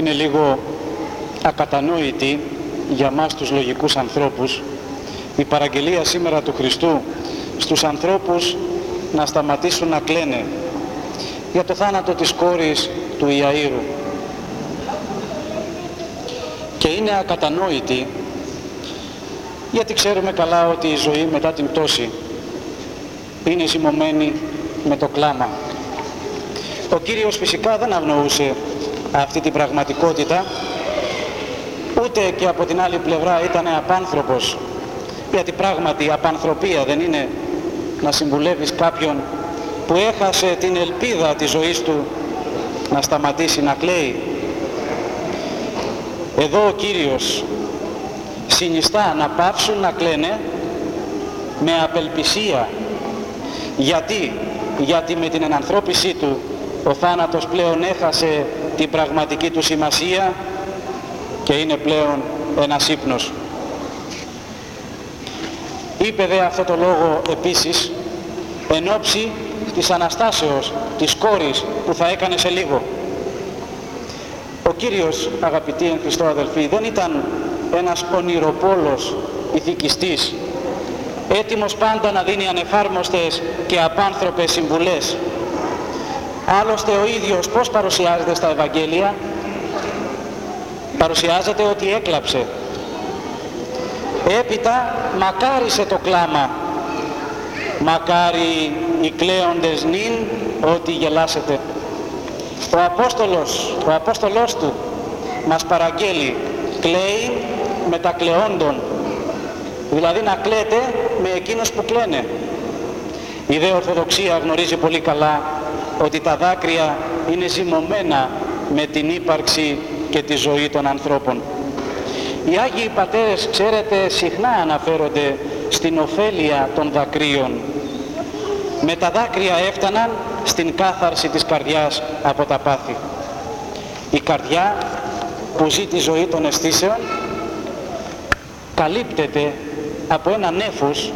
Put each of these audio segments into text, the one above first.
είναι λίγο ακατανόητη για μας τους λογικούς ανθρώπους η παραγγελία σήμερα του Χριστού στους ανθρώπους να σταματήσουν να κλαίνε για το θάνατο της κόρης του Ιαΐρου. Και είναι ακατανόητη γιατί ξέρουμε καλά ότι η ζωή μετά την πτώση είναι ζυμωμένη με το κλάμα. Ο Κύριος φυσικά δεν αγνοούσε αυτή την πραγματικότητα ούτε και από την άλλη πλευρά ήταν απάνθρωπος γιατί πράγματι η απανθρωπία δεν είναι να συμβουλεύεις κάποιον που έχασε την ελπίδα της ζωής του να σταματήσει να κλαίει. Εδώ ο Κύριος συνιστά να πάψουν να κλαίνε με απελπισία. Γιατί, γιατί με την ενανθρώπισή του ο θάνατος πλέον έχασε την πραγματική του σημασία και είναι πλέον ένας ύπνος. Είπε δε αυτό το λόγο επίσης εν ώψη της Αναστάσεως της κόρης που θα έκανε σε λίγο. Ο Κύριος αγαπητοί εν Χριστώ αδελφοί δεν ήταν ένας ονειροπόλος ηθικιστής έτοιμος πάντα να δίνει ανεφάρμοστες και απάνθρωπες συμβουλές. Άλλωστε ο ίδιος πώς παρουσιάζεται στα Ευαγγέλια; Παρουσιάζεται ότι έκλαψε. Έπειτα μακάρισε το κλάμα. Μακάρι οι κλαίοντες νυν ότι γελάσετε. Ο Απόστολος ο Απόστολος του μας παραγγέλει κλαίει με τα κλαιόντων δηλαδή να κλαίτε με εκείνους που κλαίνε. Η δε Ορθοδοξία γνωρίζει πολύ καλά ότι τα δάκρυα είναι ζυμωμένα με την ύπαρξη και τη ζωή των ανθρώπων. Οι Άγιοι Πατέρες, ξέρετε, συχνά αναφέρονται στην ωφέλεια των δακρύων. Με τα δάκρυα έφταναν στην κάθαρση της καρδιάς από τα πάθη. Η καρδιά που ζει τη ζωή των αισθήσεων καλύπτεται από ένα νέφος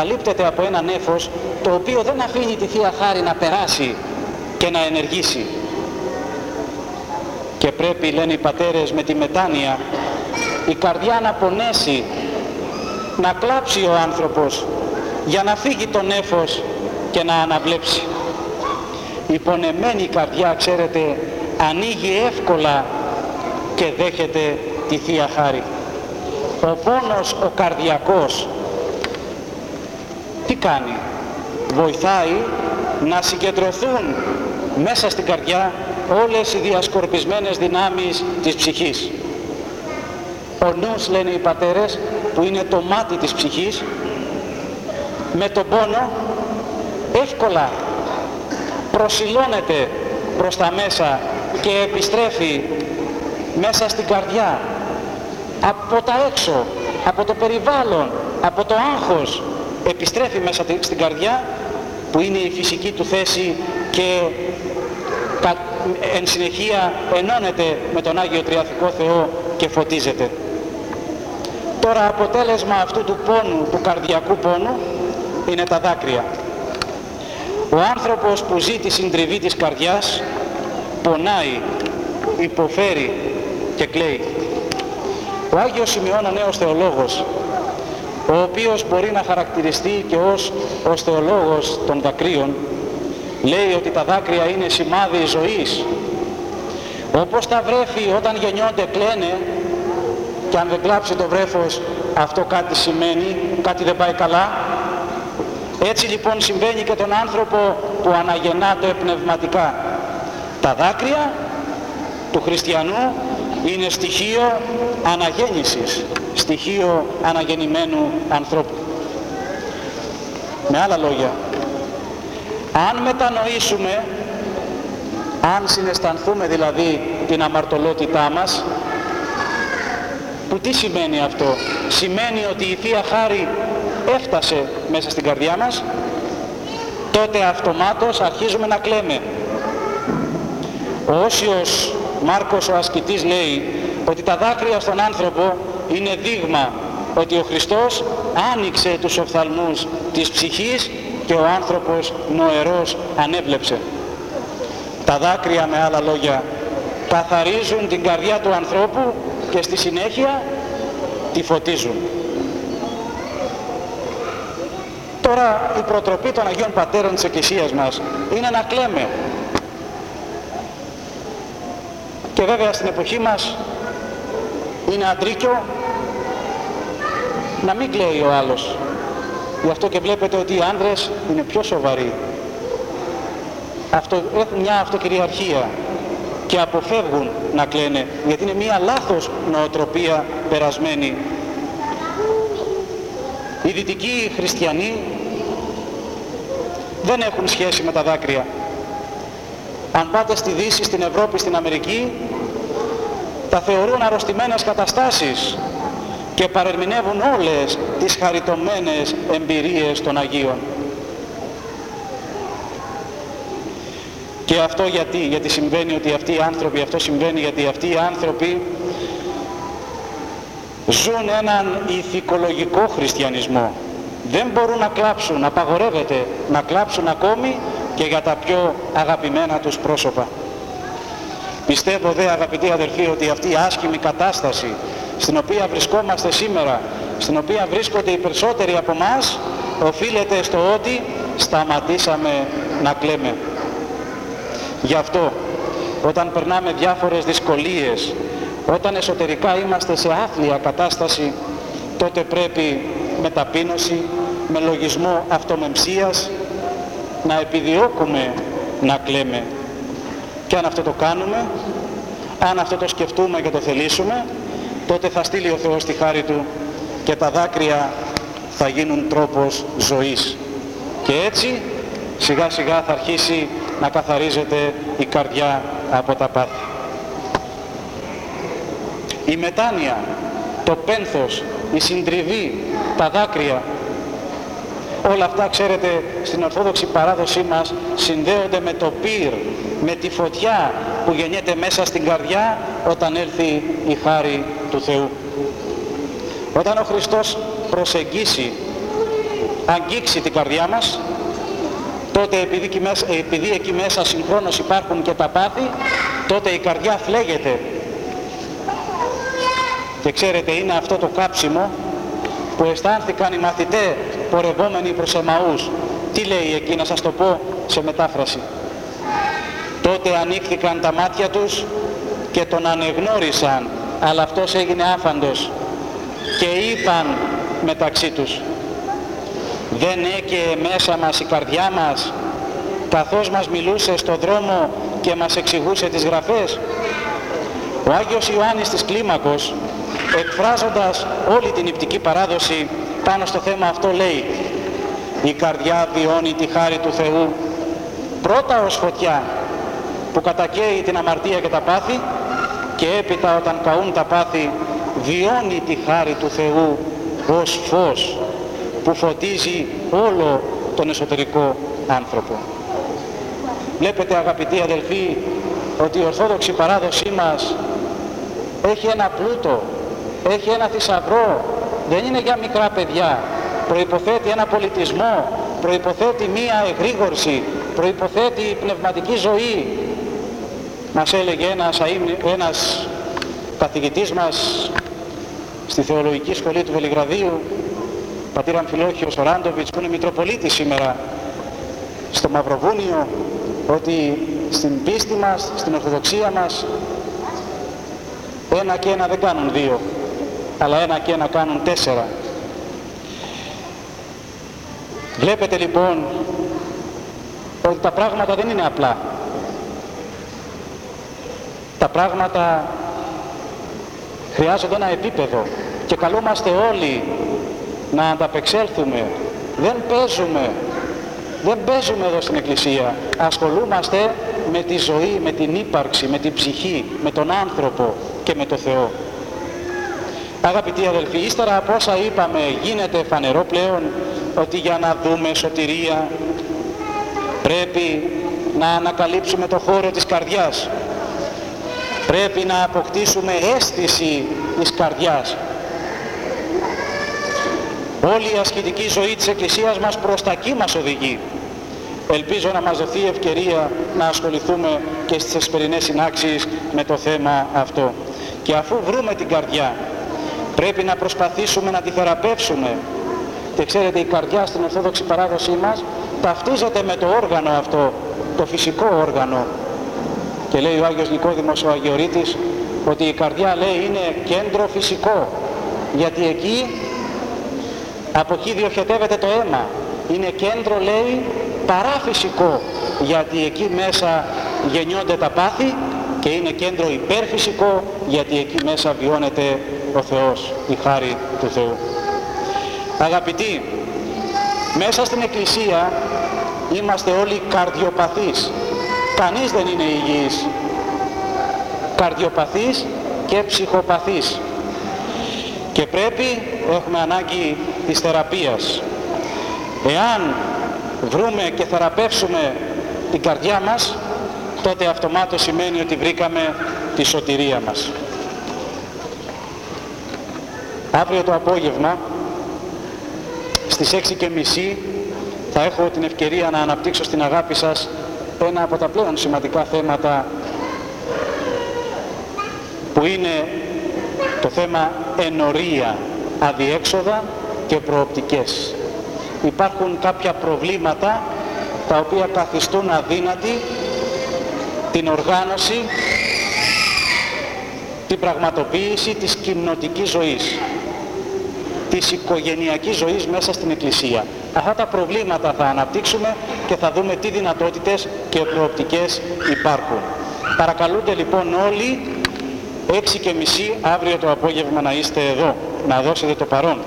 καλύπτεται από ένα νέφος το οποίο δεν αφήνει τη Θεία Χάρη να περάσει και να ενεργήσει. Και πρέπει λένε οι πατέρες με τη μετάνοια η καρδιά να πονέσει να κλάψει ο άνθρωπος για να φύγει το νέφος και να αναβλέψει. Η πονεμένη καρδιά ξέρετε ανοίγει εύκολα και δέχεται τη Θεία Χάρη. Ο πόνος ο καρδιακός τι κάνει βοηθάει να συγκεντρωθούν μέσα στην καρδιά όλες οι διασκορπισμένες δυνάμεις της ψυχής. Ο νους λένε οι πατέρες που είναι το μάτι της ψυχής με τον πόνο εύκολα προσιλώνεται προς τα μέσα και επιστρέφει μέσα στην καρδιά από τα έξω, από το περιβάλλον, από το άγχος επιστρέφει μέσα στην καρδιά που είναι η φυσική του θέση και εν συνεχεία ενώνεται με τον Άγιο Τριαθικό Θεό και φωτίζεται. Τώρα αποτέλεσμα αυτού του πόνου, του καρδιακού πόνου, είναι τα δάκρυα. Ο άνθρωπος που ζει τη συντριβή της καρδιάς πονάει, υποφέρει και κλαίει. Ο Άγιος Σημειών ο νέος θεολόγος, ο οποίος μπορεί να χαρακτηριστεί και ως, ως θεολόγος των δακρύων, λέει ότι τα δάκρυα είναι σημάδι ζωής. Όπως τα βρέφη όταν γεννιόνται κλαίνε και αν δεν κλάψει το βρέφος αυτό κάτι σημαίνει, κάτι δεν πάει καλά. Έτσι λοιπόν συμβαίνει και τον άνθρωπο που αναγεννάται πνευματικά. Τα δάκρυα του χριστιανού είναι στοιχείο αναγέννησης στοιχείο αναγεννημένου ανθρώπου με άλλα λόγια αν μετανοήσουμε, αν συναισθανθούμε δηλαδή την αμαρτωλότητά μας, που τι σημαίνει αυτό; Σημαίνει ότι η Θεία Χάρη έφτασε μέσα στην καρδιά μας, τότε αυτομάτως αρχίζουμε να κλαίμε. Ο Όσιος Μάρκος ο ασκητής λέει ότι τα δάκρυα στον άνθρωπο είναι δείγμα ότι ο Χριστός άνοιξε τους οφθαλμούς της ψυχής και ο άνθρωπος νοερός ανέβλεψε. Τα δάκρυα με άλλα λόγια καθαρίζουν την καρδιά του ανθρώπου και στη συνέχεια τη φωτίζουν. Τώρα η προτροπή των Αγίων Πατέρων της Εκκλησίας μας είναι να κλαίμε. Και βέβαια στην εποχή μας είναι αντρίκιο να μην κλαίει ο άλλος. Γι' αυτό και βλέπετε ότι οι άνδρες είναι πιο σοβαροί. Αυτό, έχουν μια αυτοκυριαρχία και αποφεύγουν να κλαίνε γιατί είναι μια λάθος νοοτροπία περασμένη. Οι δυτικοί χριστιανοί δεν έχουν σχέση με τα δάκρυα. Αν πάτε στη Δύση, στην Ευρώπη, στην Αμερική, τα θεωρούν αρρωστημένες καταστάσεις και παρερμηνεύουν όλες τις χαριτωμένες εμπειρίες των Αγίων. Και αυτό γιατί, γιατί συμβαίνει ότι αυτοί οι άνθρωποι, αυτό συμβαίνει γιατί αυτοί οι άνθρωποι ζουν έναν ηθικολογικό χριστιανισμό. Δεν μπορούν να κλάψουν, απαγορεύεται να κλάψουν ακόμη και για τα πιο αγαπημένα τους πρόσωπα. Πιστεύω δε αγαπητοί αδελφοί ότι αυτή η άσχημη κατάσταση στην οποία βρισκόμαστε σήμερα, στην οποία βρίσκονται οι περισσότεροι από μας, οφείλεται στο ότι σταματήσαμε να κλαίμε. Γι' αυτό όταν περνάμε διάφορες δυσκολίες, όταν εσωτερικά είμαστε σε άθλια κατάσταση, τότε πρέπει με ταπείνωση, με λογισμό αυτομεμψίας, να επιδιώκουμε να κλαίμε. Και αν αυτό το κάνουμε, αν αυτό το σκεφτούμε και το θελήσουμε, τότε θα στείλει ο Θεός τη χάρη Του και τα δάκρυα θα γίνουν τρόπος ζωής. Και έτσι σιγά σιγά θα αρχίσει να καθαρίζεται η καρδιά από τα πάθη. Η μετάνοια, το πένθος, η συντριβή, τα δάκρυα, όλα αυτά ξέρετε στην Ορθόδοξη παράδοσή μας συνδέονται με το πυρ, με τη φωτιά που γεννιέται μέσα στην καρδιά όταν έλθει η χάρη του Θεού. Όταν ο Χριστός προσεγγίσει, αγγίξει την καρδιά μας, τότε επειδή εκεί, μέσα, επειδή εκεί μέσα συγχρόνως υπάρχουν και τα πάθη, τότε η καρδιά φλέγεται. Και ξέρετε είναι αυτό το κάψιμο που αισθάνθηκαν οι μαθητές πορευόμενοι προς Εμαούς. Τι λέει εκεί να σας το πω σε μετάφραση. Τότε ανοίχθηκαν τα μάτια τους και τον ανεγνώρισαν, αλλά αυτός έγινε άφαντος και είπαν μεταξύ τους δεν έκαιε μέσα μας η καρδιά μας καθώς μας μιλούσε στο δρόμο και μας εξηγούσε τις γραφές. Ο Άγιος Ιωάννης της Κλίμακος εκφράζοντας όλη την υπτική παράδοση πάνω στο θέμα αυτό λέει η καρδιά βιώνει τη χάρη του Θεού πρώτα ως φωτιά που κατακαίει την αμαρτία και τα πάθη και έπειτα όταν καούν τα πάθη βιώνει τη χάρη του Θεού ως φως που φωτίζει όλο τον εσωτερικό άνθρωπο. Βλέπετε αγαπητοί αδελφοί ότι η Ορθόδοξη παράδοσή μας έχει ένα πλούτο, έχει ένα θησαυρό, δεν είναι για μικρά παιδιά, προϋποθέτει ένα πολιτισμό, προϋποθέτει μία εγρήγορση, προϋποθέτει πνευματική ζωή. Μας έλεγε ένας, ένας καθηγητής μας στη Θεολογική Σχολή του Βελιγραδίου πατήρ Αμφιλόχιος Ράντοβιτς που είναι Μητροπολίτης σήμερα στο Μαυροβούνιο ότι στην πίστη μας, στην Ορθοδοξία μας ένα και ένα δεν κάνουν δύο αλλά ένα και ένα κάνουν τέσσερα. Βλέπετε λοιπόν ότι τα πράγματα δεν είναι απλά. Τα πράγματα χρειάζονται ένα επίπεδο και καλούμαστε όλοι να ανταπεξέλθουμε. Δεν παίζουμε, δεν παίζουμε εδώ στην Εκκλησία. Ασχολούμαστε με τη ζωή, με την ύπαρξη, με την ψυχή, με τον άνθρωπο και με το Θεό. Αγαπητοί αδελφοί, ύστερα από όσα είπαμε γίνεται φανερό πλέον ότι για να δούμε σωτηρία πρέπει να ανακαλύψουμε το χώρο της καρδιάς. Πρέπει να αποκτήσουμε αίσθηση της καρδιάς. Όλη η ασκητική ζωή της Εκκλησίας μας προς τα εκεί μας οδηγεί. Ελπίζω να μας δοθεί ευκαιρία να ασχοληθούμε και στις εσπερινές συνάξεις με το θέμα αυτό. Και αφού βρούμε την καρδιά, πρέπει να προσπαθήσουμε να τη θεραπεύσουμε. Και ξέρετε η καρδιά στην Ορθόδοξη παράδοσή μας ταυτίζεται με το όργανο αυτό, το φυσικό όργανο. Και λέει ο Άγιος Νικόδημος ο Αγιορείτης ότι η καρδιά λέει είναι κέντρο φυσικό γιατί εκεί από εκεί διοχετεύεται το αίμα είναι κέντρο λέει παραφυσικό γιατί εκεί μέσα γεννιόνται τα πάθη και είναι κέντρο υπερφυσικό γιατί εκεί μέσα βιώνεται ο Θεός, η χάρη του Θεού. Αγαπητοί, μέσα στην Εκκλησία είμαστε όλοι καρδιοπαθείς. Κανείς δεν είναι υγιής. Καρδιοπαθείς και ψυχοπαθείς. Και πρέπει, έχουμε ανάγκη της θεραπείας. Εάν βρούμε και θεραπεύσουμε την καρδιά μας, τότε αυτομάτως σημαίνει ότι βρήκαμε τη σωτηρία μας. Αύριο το απόγευμα, στις 6 και μισή, θα έχω την ευκαιρία να αναπτύξω στην αγάπη σας ένα από τα πλέον σημαντικά θέματα που είναι το θέμα ενορία, αδιέξοδα και προοπτικές. Υπάρχουν κάποια προβλήματα τα οποία καθιστούν αδύνατη την οργάνωση, την πραγματοποίηση της κοινωτικής ζωής, της οικογενειακής ζωής μέσα στην Εκκλησία. Αυτά τα προβλήματα θα αναπτύξουμε και θα δούμε τι δυνατότητες και προοπτικές υπάρχουν. Παρακαλούνται λοιπόν όλοι 6 και μισή αύριο το απόγευμα να είστε εδώ, να δώσετε το παρόν.